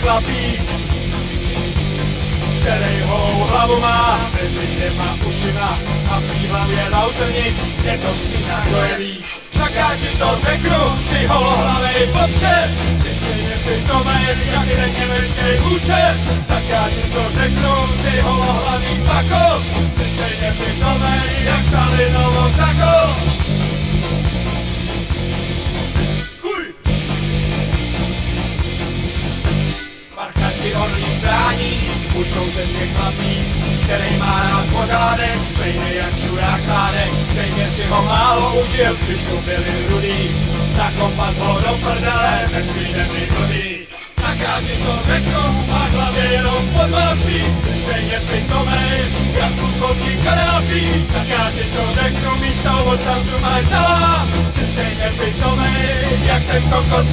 chlapík, který holou hlavu má, mezi dvěma ušima a v té hlavě lautrnic, je to stína, kdo je víc. Tak já ti to řeknu, ty holohlavej popře, jsi stejně pitomej, jak jeden německý účet. Tak já ti to řeknu, ty holohlavý pako, jsi stejně pitomej, jak Stalinovo sako. Parchanti orlí brání, můj soused je chlapík, který má rád pořádek, stejně jak čurák sádek, stejně si ho málo užil, když tu byli rudý, nakopat ho do prdele, ten přijde mi blbý. Tak já ti to řeknu, máš hlavě jenom podmáslí, jsi stejně pitomej, jak plukovník Kadáfi. Tak já ti to řeknu, místo od času máš salám, jsi stejně pitomej, jak ten kokot.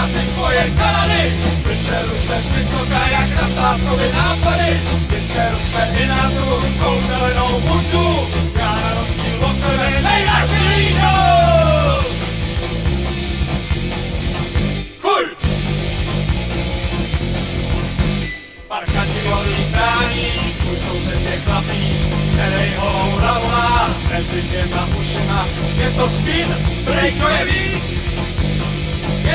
Na ty tvoje kanady. Vyseru se z vysoká jak na slávkovi nápady. Vyseru se i na tu tvou zelenou bundu. Já na rozdíl od tebe nejradši lížu. Chuj! Parchanti volí brání, můj soused je chlapí, který holou má, mezi dvěma ušima. Je to skin, break je víc,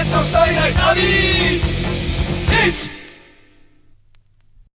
je to sajnek navíc!